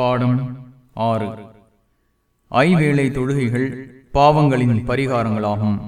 பாடம் ஆறு. ஐவேளை தொழுகைகள் பாவங்களின் பரிகாரங்களாகும்.